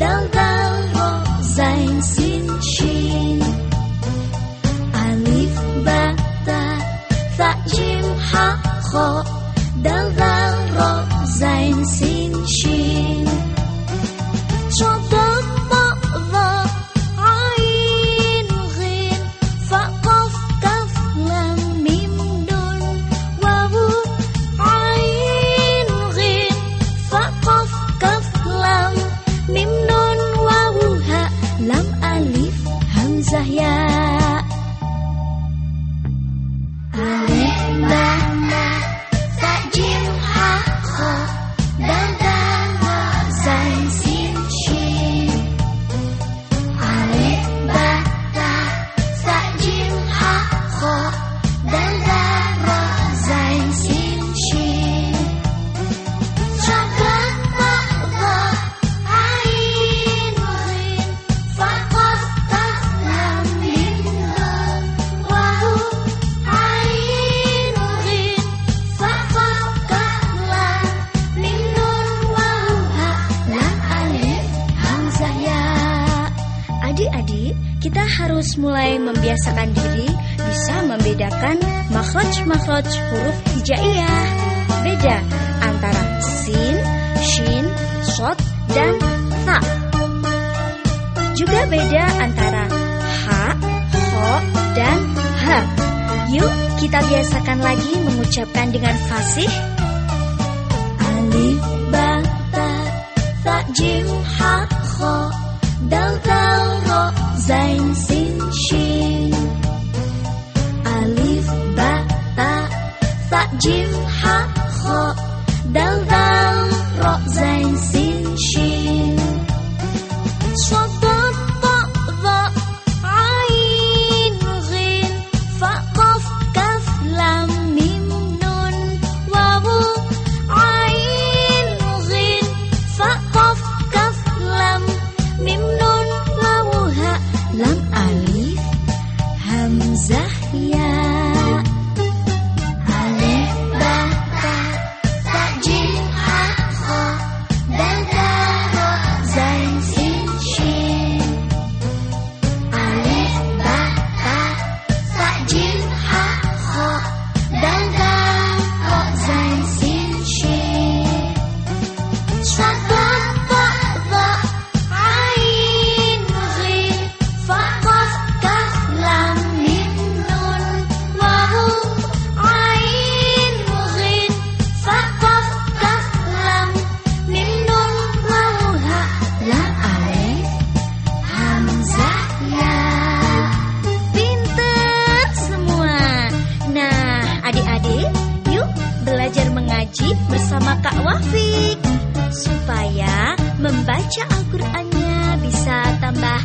Dangka adik-adik, kita harus mulai membiasakan diri bisa membedakan makhraj-makhraj huruf hijaiyah. Beda antara sin, shin, shot, dan ta. Juga beda antara ha, ho, dan ha. Yuk kita biasakan lagi mengucapkan dengan fasih. Alif, ba, ta, ta, jim, Jim wajib bersama Kak Wafik supaya membaca Al-Qur'annya bisa tambah